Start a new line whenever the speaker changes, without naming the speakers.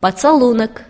поцелунок.